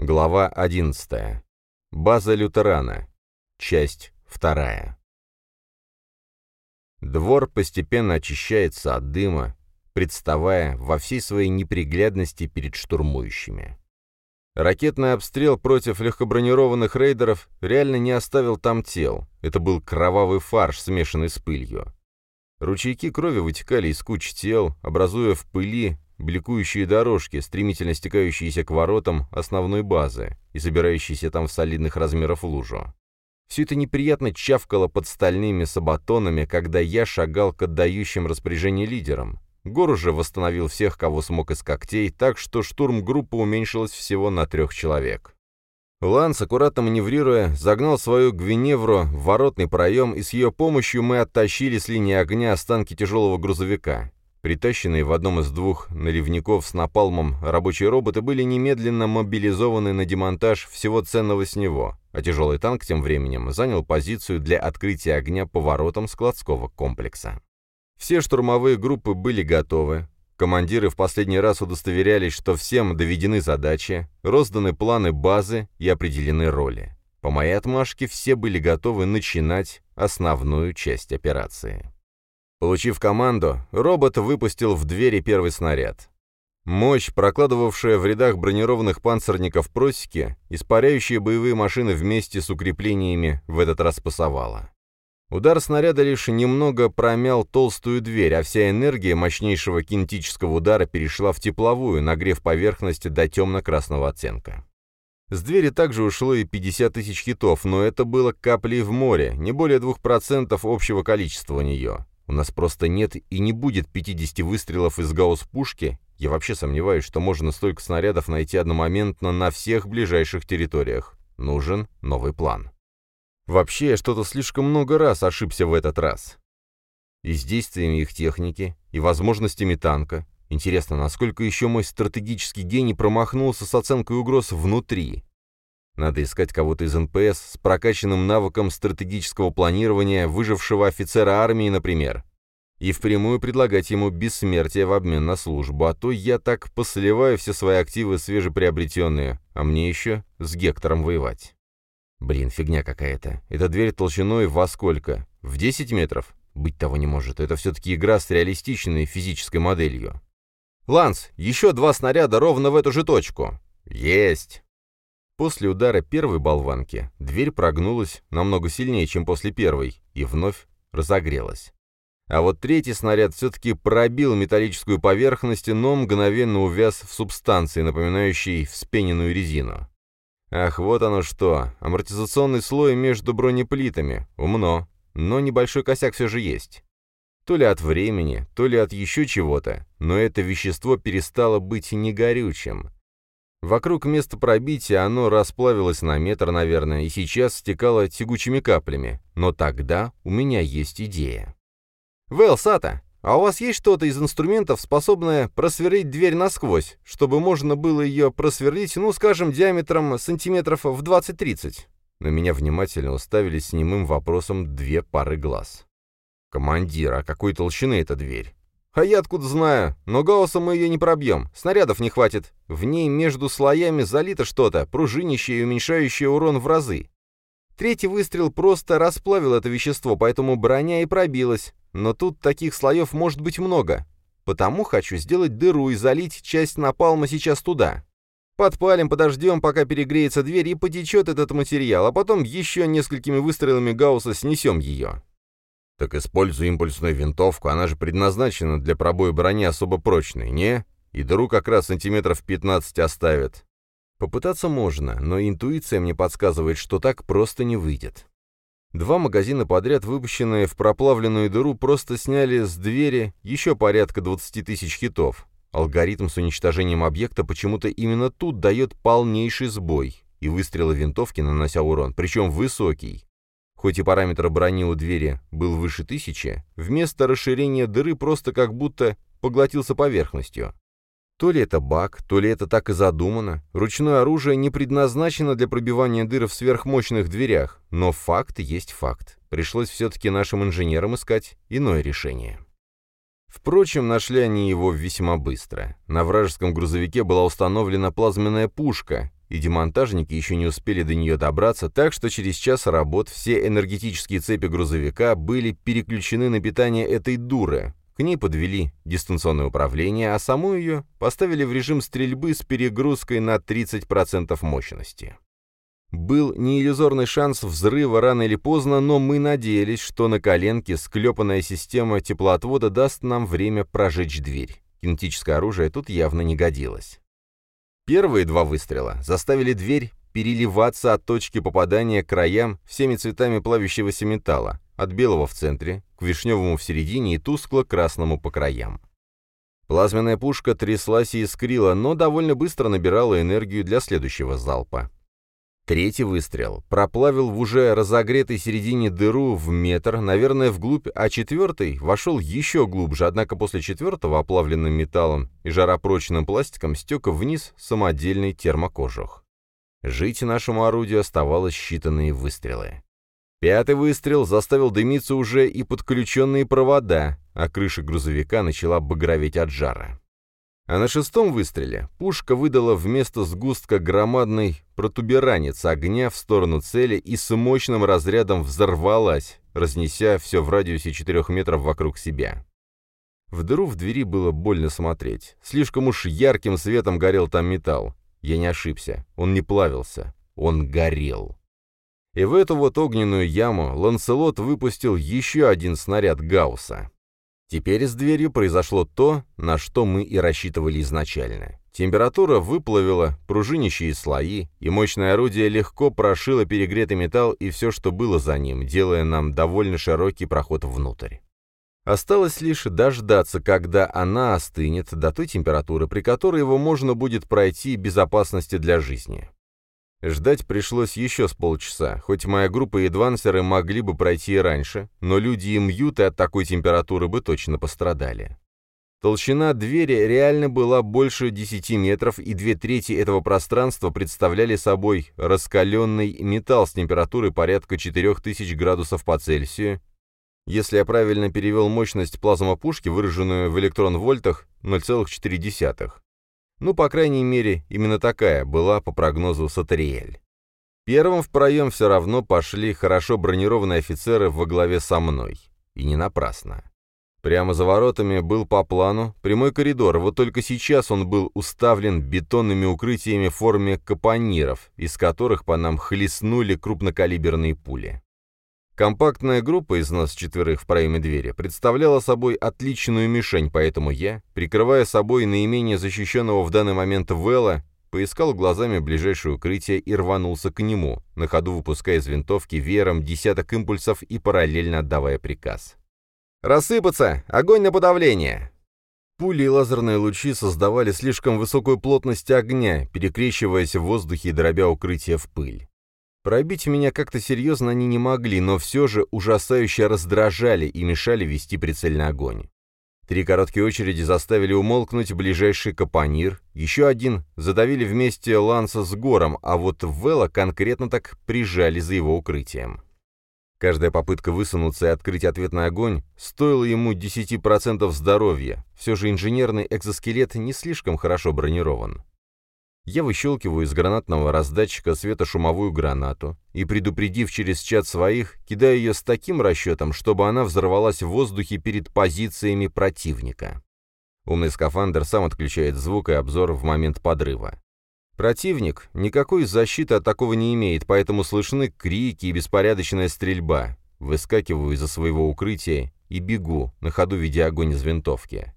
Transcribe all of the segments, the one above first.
Глава 11. База лютерана. Часть 2. Двор постепенно очищается от дыма, представая во всей своей неприглядности перед штурмующими. Ракетный обстрел против легкобронированных рейдеров реально не оставил там тел. Это был кровавый фарш, смешанный с пылью. Ручейки крови вытекали из куч тел, образуя в пыли бликующие дорожки, стремительно стекающиеся к воротам основной базы и собирающиеся там в солидных размеров лужу. Все это неприятно чавкало под стальными сабатонами, когда я шагал к отдающим распоряжение лидерам. Гор уже восстановил всех, кого смог из когтей, так что штурм группы уменьшилась всего на трех человек. Ланс, аккуратно маневрируя, загнал свою Гвиневру в воротный проем, и с ее помощью мы оттащили с линии огня останки тяжелого грузовика. Притащенные в одном из двух наливников с напалмом рабочие роботы были немедленно мобилизованы на демонтаж всего ценного с него, а тяжелый танк тем временем занял позицию для открытия огня по воротам складского комплекса. Все штурмовые группы были готовы. Командиры в последний раз удостоверялись, что всем доведены задачи, розданы планы базы и определены роли. По моей отмашке все были готовы начинать основную часть операции. Получив команду, робот выпустил в двери первый снаряд. Мощь, прокладывавшая в рядах бронированных панцирников просеки, испаряющие боевые машины вместе с укреплениями в этот раз пасовала. Удар снаряда лишь немного промял толстую дверь, а вся энергия мощнейшего кинетического удара перешла в тепловую, нагрев поверхность до темно-красного оттенка. С двери также ушло и 50 тысяч хитов, но это было каплей в море, не более 2% общего количества у нее. У нас просто нет и не будет 50 выстрелов из гаусс-пушки. Я вообще сомневаюсь, что можно столько снарядов найти одномоментно на всех ближайших территориях. Нужен новый план. Вообще, я что-то слишком много раз ошибся в этот раз. И с действиями их техники, и возможностями танка. Интересно, насколько еще мой стратегический гений промахнулся с оценкой угроз внутри? Надо искать кого-то из НПС с прокачанным навыком стратегического планирования, выжившего офицера армии, например. И впрямую предлагать ему бессмертие в обмен на службу, а то я так посливаю все свои активы свежеприобретенные, а мне еще с Гектором воевать. Блин, фигня какая-то. Эта дверь толщиной во сколько? В 10 метров? Быть того не может. Это все-таки игра с реалистичной физической моделью. «Ланс, еще два снаряда ровно в эту же точку!» «Есть!» После удара первой болванки дверь прогнулась намного сильнее, чем после первой, и вновь разогрелась. А вот третий снаряд все-таки пробил металлическую поверхность, но мгновенно увяз в субстанции, напоминающей вспененную резину. Ах, вот оно что, амортизационный слой между бронеплитами. Умно, но небольшой косяк все же есть. То ли от времени, то ли от еще чего-то, но это вещество перестало быть негорючим. Вокруг места пробития оно расплавилось на метр, наверное, и сейчас стекало тягучими каплями. Но тогда у меня есть идея. «Вэл, Сата, а у вас есть что-то из инструментов, способное просверлить дверь насквозь, чтобы можно было ее просверлить, ну, скажем, диаметром сантиметров в 20-30?» На меня внимательно уставились с немым вопросом две пары глаз. «Командир, а какой толщины эта дверь?» «А я откуда знаю? Но гаусса мы ее не пробьем. Снарядов не хватит. В ней между слоями залито что-то, пружинящее и уменьшающее урон в разы. Третий выстрел просто расплавил это вещество, поэтому броня и пробилась. Но тут таких слоев может быть много. Потому хочу сделать дыру и залить часть напалма сейчас туда. Подпалим, подождем, пока перегреется дверь и потечет этот материал, а потом еще несколькими выстрелами гаусса снесем ее. «Так используй импульсную винтовку, она же предназначена для пробоя брони особо прочной, не? И дыру как раз сантиметров 15 оставит». Попытаться можно, но интуиция мне подсказывает, что так просто не выйдет. Два магазина подряд, выпущенные в проплавленную дыру, просто сняли с двери еще порядка 20 тысяч хитов. Алгоритм с уничтожением объекта почему-то именно тут дает полнейший сбой, и выстрелы винтовки, нанося урон, причем высокий. Хоть и параметр брони у двери был выше тысячи, вместо расширения дыры просто как будто поглотился поверхностью. То ли это баг, то ли это так и задумано. Ручное оружие не предназначено для пробивания дыр в сверхмощных дверях, но факт есть факт. Пришлось все-таки нашим инженерам искать иное решение. Впрочем, нашли они его весьма быстро. На вражеском грузовике была установлена плазменная пушка, и демонтажники еще не успели до нее добраться, так что через час работ все энергетические цепи грузовика были переключены на питание этой дуры. К ней подвели дистанционное управление, а саму ее поставили в режим стрельбы с перегрузкой на 30% мощности. Был неиллюзорный шанс взрыва рано или поздно, но мы надеялись, что на коленке склепанная система теплоотвода даст нам время прожечь дверь. Кинетическое оружие тут явно не годилось. Первые два выстрела заставили дверь переливаться от точки попадания к краям всеми цветами плавящегося металла, от белого в центре, к вишневому в середине и тускло-красному по краям. Плазменная пушка тряслась и искрила, но довольно быстро набирала энергию для следующего залпа. Третий выстрел проплавил в уже разогретой середине дыру в метр, наверное, вглубь, а четвертый вошел еще глубже, однако после четвертого оплавленным металлом и жаропрочным пластиком стек вниз самодельный термокожух. Жить нашему орудию оставалось считанные выстрелы. Пятый выстрел заставил дымиться уже и подключенные провода, а крыша грузовика начала багроветь от жара. А на шестом выстреле пушка выдала вместо сгустка громадный протуберанец огня в сторону цели и с мощным разрядом взорвалась, разнеся все в радиусе четырех метров вокруг себя. В дыру в двери было больно смотреть. Слишком уж ярким светом горел там металл. Я не ошибся. Он не плавился. Он горел. И в эту вот огненную яму Ланселот выпустил еще один снаряд Гаусса. Теперь с дверью произошло то, на что мы и рассчитывали изначально. Температура выплавила пружинищие слои, и мощное орудие легко прошило перегретый металл и все, что было за ним, делая нам довольно широкий проход внутрь. Осталось лишь дождаться, когда она остынет до той температуры, при которой его можно будет пройти безопасности для жизни. Ждать пришлось еще с полчаса, хоть моя группа и адвансеры могли бы пройти и раньше, но люди и мьюты от такой температуры бы точно пострадали. Толщина двери реально была больше 10 метров, и две трети этого пространства представляли собой раскаленный металл с температурой порядка 4000 градусов по Цельсию. Если я правильно перевел мощность плазмопушки, выраженную в электрон-вольтах, 0,4. Ну, по крайней мере, именно такая была по прогнозу Сатериэль. Первым в проем все равно пошли хорошо бронированные офицеры во главе со мной. И не напрасно. Прямо за воротами был по плану прямой коридор, вот только сейчас он был уставлен бетонными укрытиями в форме капониров, из которых по нам хлестнули крупнокалиберные пули. Компактная группа из нас четверых в проеме двери представляла собой отличную мишень, поэтому я, прикрывая собой наименее защищенного в данный момент Вэлла, поискал глазами ближайшее укрытие и рванулся к нему, на ходу выпуская из винтовки веером десяток импульсов и параллельно отдавая приказ. «Рассыпаться! Огонь на подавление!» Пули и лазерные лучи создавали слишком высокую плотность огня, перекрещиваясь в воздухе и дробя укрытие в пыль. Пробить меня как-то серьезно они не могли, но все же ужасающе раздражали и мешали вести прицельный огонь. Три короткие очереди заставили умолкнуть ближайший капонир, еще один задавили вместе Ланса с Гором, а вот Вэлла конкретно так прижали за его укрытием. Каждая попытка высунуться и открыть ответный огонь стоила ему 10% здоровья, все же инженерный экзоскелет не слишком хорошо бронирован. Я выщелкиваю из гранатного раздатчика светошумовую гранату и, предупредив через чат своих, кидаю ее с таким расчетом, чтобы она взорвалась в воздухе перед позициями противника. Умный скафандр сам отключает звук и обзор в момент подрыва. Противник никакой защиты от такого не имеет, поэтому слышны крики и беспорядочная стрельба. Выскакиваю из-за своего укрытия и бегу, на ходу ведя огонь из винтовки.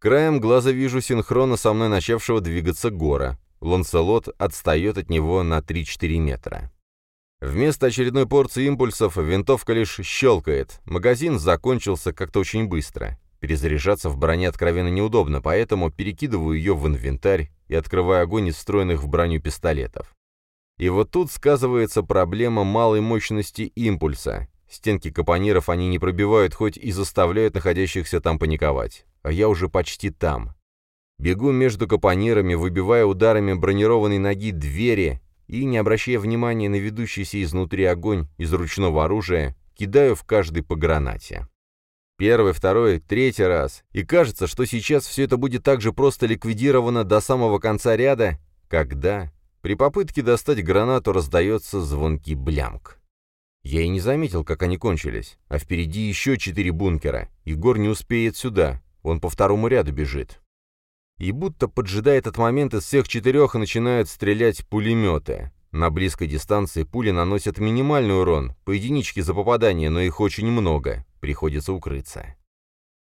Краем глаза вижу синхронно со мной начавшего двигаться гора. Ланселот отстает от него на 3-4 метра. Вместо очередной порции импульсов винтовка лишь щелкает. Магазин закончился как-то очень быстро. Перезаряжаться в броне откровенно неудобно, поэтому перекидываю ее в инвентарь и открываю огонь из встроенных в броню пистолетов. И вот тут сказывается проблема малой мощности импульса. Стенки капониров они не пробивают, хоть и заставляют находящихся там паниковать. А я уже почти там. Бегу между капонирами, выбивая ударами бронированной ноги двери и, не обращая внимания на ведущийся изнутри огонь из ручного оружия, кидаю в каждый по гранате. Первый, второй, третий раз. И кажется, что сейчас все это будет так же просто ликвидировано до самого конца ряда, когда При попытке достать гранату раздается звонкий блямк. Я и не заметил, как они кончились. А впереди еще четыре бункера. Егор не успеет сюда. Он по второму ряду бежит. И будто поджидая этот момент, из всех четырех начинают стрелять пулеметы. На близкой дистанции пули наносят минимальный урон, по единичке за попадание, но их очень много. Приходится укрыться.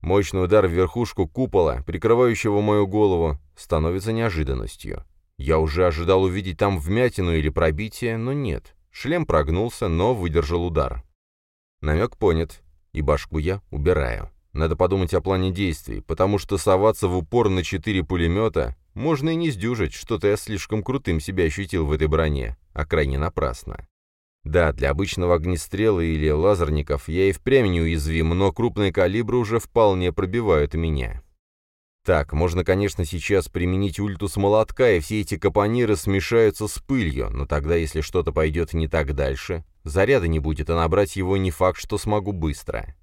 Мощный удар в верхушку купола, прикрывающего мою голову, становится неожиданностью. Я уже ожидал увидеть там вмятину или пробитие, но нет. Шлем прогнулся, но выдержал удар. Намек понят, и башку я убираю. Надо подумать о плане действий, потому что соваться в упор на четыре пулемета можно и не сдюжить, что-то я слишком крутым себя ощутил в этой броне, а крайне напрасно. Да, для обычного огнестрела или лазерников я и впрямь неуязвим, но крупные калибры уже вполне пробивают меня. Так, можно, конечно, сейчас применить ульту с молотка, и все эти капониры смешаются с пылью, но тогда, если что-то пойдет не так дальше, заряда не будет, а набрать его не факт, что смогу быстро.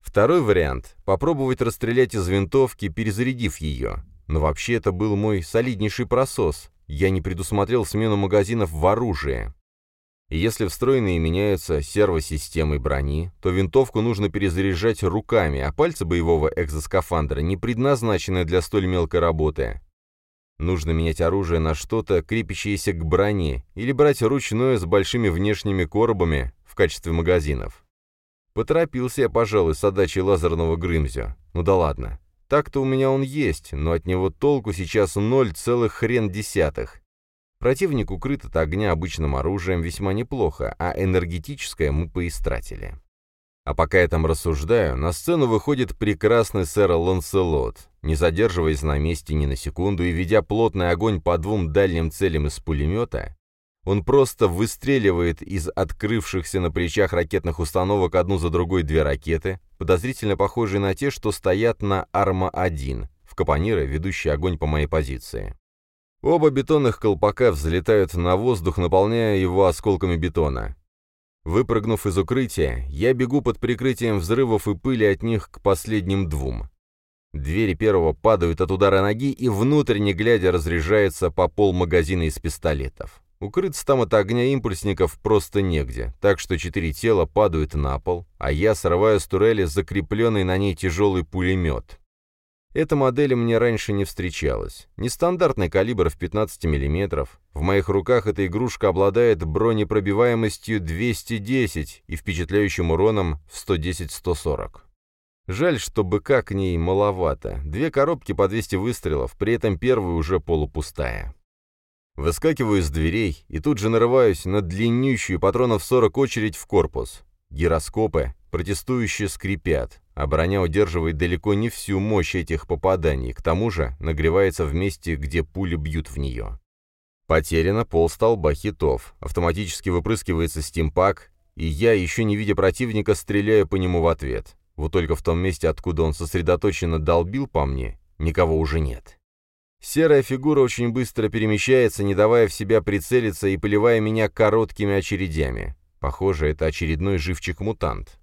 Второй вариант — попробовать расстрелять из винтовки, перезарядив ее. Но вообще это был мой солиднейший просос. Я не предусмотрел смену магазинов в оружие. И если встроенные меняются сервосистемой брони, то винтовку нужно перезаряжать руками, а пальцы боевого экзоскафандра не предназначены для столь мелкой работы. Нужно менять оружие на что-то, крепящееся к броне, или брать ручное с большими внешними коробами в качестве магазинов. Поторопился я, пожалуй, с отдачей лазерного Грымзю. Ну да ладно. Так-то у меня он есть, но от него толку сейчас ноль целых хрен десятых. Противник укрыт от огня обычным оружием весьма неплохо, а энергетическое мы поистратили. А пока я там рассуждаю, на сцену выходит прекрасный сэр Ланселот, не задерживаясь на месте ни на секунду и ведя плотный огонь по двум дальним целям из пулемета, он просто выстреливает из открывшихся на плечах ракетных установок одну за другой две ракеты, подозрительно похожие на те, что стоят на Арма-1, в капониры, ведущий огонь по моей позиции. Оба бетонных колпака взлетают на воздух, наполняя его осколками бетона. Выпрыгнув из укрытия, я бегу под прикрытием взрывов и пыли от них к последним двум. Двери первого падают от удара ноги, и внутренне глядя разряжается по пол магазина из пистолетов. Укрыться там от огня импульсников просто негде, так что четыре тела падают на пол, а я срываю с турели закрепленный на ней тяжелый пулемет. Эта модель мне раньше не встречалась. Нестандартный калибр в 15 мм. В моих руках эта игрушка обладает бронепробиваемостью 210 и впечатляющим уроном в 110-140. Жаль, что БК к ней маловато. Две коробки по 200 выстрелов, при этом первая уже полупустая. Выскакиваю из дверей и тут же нарываюсь на длиннющую патронов 40 очередь в корпус. Гироскопы протестующие скрипят, а броня удерживает далеко не всю мощь этих попаданий, к тому же нагревается в месте, где пули бьют в нее. Потеряно полстолба хитов, автоматически выпрыскивается стимпак, и я, еще не видя противника, стреляю по нему в ответ. Вот только в том месте, откуда он сосредоточенно долбил по мне, никого уже нет. Серая фигура очень быстро перемещается, не давая в себя прицелиться и поливая меня короткими очередями. Похоже, это очередной живчик-мутант.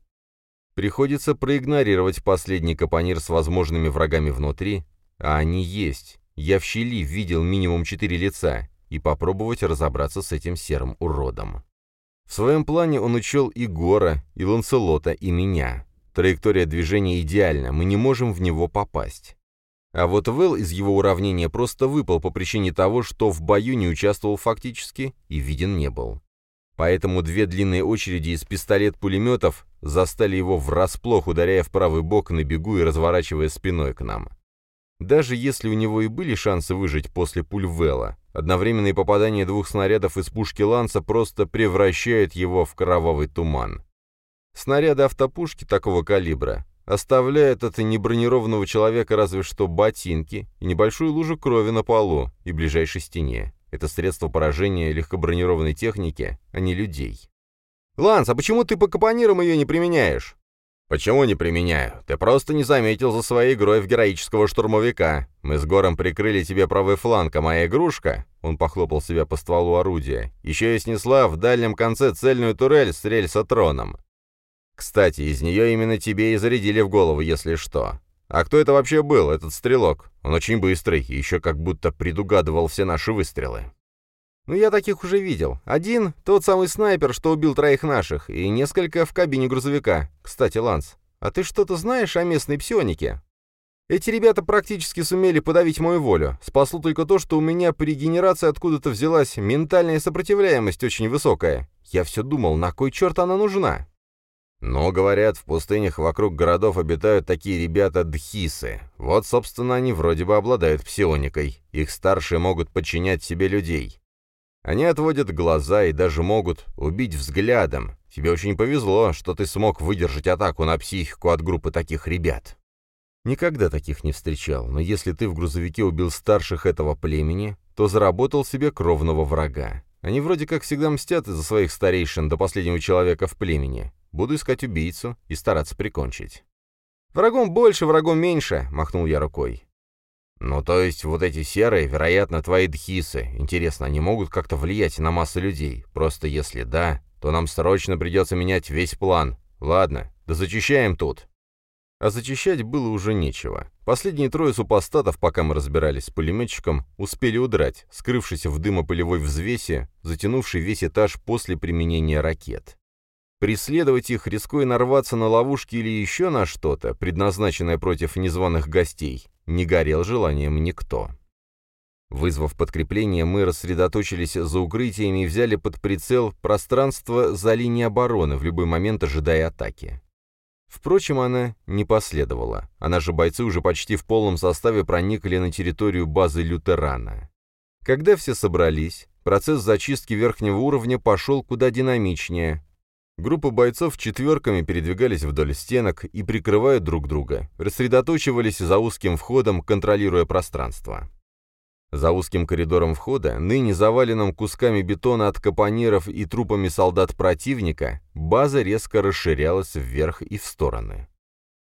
Приходится проигнорировать последний капонир с возможными врагами внутри, а они есть. Я в щели видел минимум четыре лица, и попробовать разобраться с этим серым уродом. В своем плане он учел и Гора, и Ланселота, и меня. Траектория движения идеальна, мы не можем в него попасть. А вот Вэл из его уравнения просто выпал по причине того, что в бою не участвовал фактически и виден не был. Поэтому две длинные очереди из пистолет-пулеметов застали его врасплох, ударяя в правый бок на бегу и разворачивая спиной к нам. Даже если у него и были шансы выжить после пуль Вэлла, одновременные попадания двух снарядов из пушки Ланса просто превращают его в кровавый туман. Снаряды автопушки такого калибра оставляют от небронированного человека разве что ботинки и небольшую лужу крови на полу и ближайшей стене. Это средство поражения легкобронированной техники, а не людей. «Ланс, а почему ты по капонирам ее не применяешь?» «Почему не применяю? Ты просто не заметил за своей игрой в героического штурмовика. Мы с Гором прикрыли тебе правый фланг, а моя игрушка...» Он похлопал себя по стволу орудия. «Еще и снесла в дальнем конце цельную турель с рельсотроном. Кстати, из нее именно тебе и зарядили в голову, если что. А кто это вообще был, этот стрелок? Он очень быстрый и еще как будто предугадывал все наши выстрелы. «Ну, я таких уже видел. Один — тот самый снайпер, что убил троих наших, и несколько в кабине грузовика. Кстати, Ланс, а ты что-то знаешь о местной псионике?» Эти ребята практически сумели подавить мою волю. Спасло только то, что у меня при регенерации откуда-то взялась ментальная сопротивляемость очень высокая. Я все думал, на кой черт она нужна? Но, говорят, в пустынях вокруг городов обитают такие ребята-дхисы. Вот, собственно, они вроде бы обладают псионикой. Их старшие могут подчинять себе людей. Они отводят глаза и даже могут убить взглядом. Тебе очень повезло, что ты смог выдержать атаку на психику от группы таких ребят. Никогда таких не встречал, но если ты в грузовике убил старших этого племени, то заработал себе кровного врага. Они вроде как всегда мстят из-за своих старейшин до последнего человека в племени. Буду искать убийцу и стараться прикончить. «Врагом больше, врагом меньше», — махнул я рукой. «Ну, то есть вот эти серые, вероятно, твои дхисы. Интересно, они могут как-то влиять на массу людей? Просто если да, то нам срочно придется менять весь план. Ладно, да зачищаем тут». А зачищать было уже нечего. Последние трое супостатов, пока мы разбирались с пулеметчиком, успели удрать, скрывшись в дымопылевой взвесе, затянувшей весь этаж после применения ракет. Преследовать их, рискуя нарваться на ловушки или еще на что-то, предназначенное против незваных гостей, не горел желанием никто. Вызвав подкрепление, мы рассредоточились за укрытиями и взяли под прицел пространство за линией обороны, в любой момент ожидая атаки. Впрочем, она не последовала, а наши бойцы уже почти в полном составе проникли на территорию базы лютерана. Когда все собрались, процесс зачистки верхнего уровня пошел куда динамичнее. Группы бойцов четверками передвигались вдоль стенок и, прикрывая друг друга, рассредоточивались за узким входом, контролируя пространство. За узким коридором входа, ныне заваленным кусками бетона от капониров и трупами солдат противника, база резко расширялась вверх и в стороны.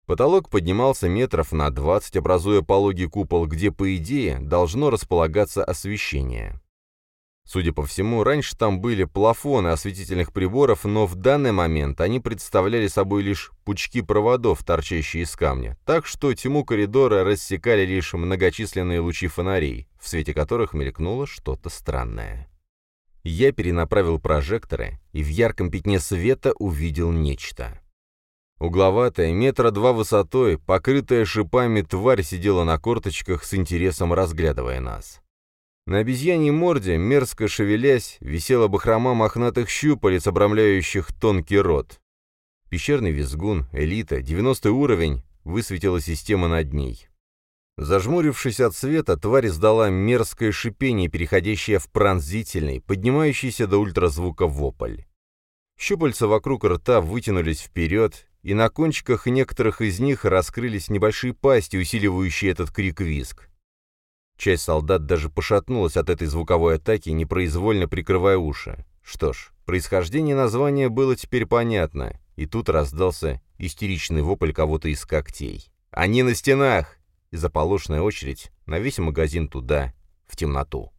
Потолок поднимался метров на 20, образуя пологий купол, где, по идее, должно располагаться освещение. Судя по всему, раньше там были плафоны осветительных приборов, но в данный момент они представляли собой лишь пучки проводов, торчащие из камня, так что тьму коридора рассекали лишь многочисленные лучи фонарей, в свете которых мелькнуло что-то странное. Я перенаправил прожекторы и в ярком пятне света увидел нечто. Угловатая, метра два высотой, покрытая шипами тварь сидела на корточках с интересом разглядывая нас. На обезьяньей морде, мерзко шевелясь, висела бахрома мохнатых щупалец, обрамляющих тонкий рот. Пещерный визгун, элита, 90 уровень, высветила система над ней. Зажмурившись от света, тварь издала мерзкое шипение, переходящее в пронзительный, поднимающийся до ультразвука вопль. Щупальца вокруг рта вытянулись вперед, и на кончиках некоторых из них раскрылись небольшие пасти, усиливающие этот крик-визг. Часть солдат даже пошатнулась от этой звуковой атаки, непроизвольно прикрывая уши. Что ж, происхождение названия было теперь понятно, и тут раздался истеричный вопль кого-то из когтей. «Они на стенах!» И заполошная очередь на весь магазин туда, в темноту.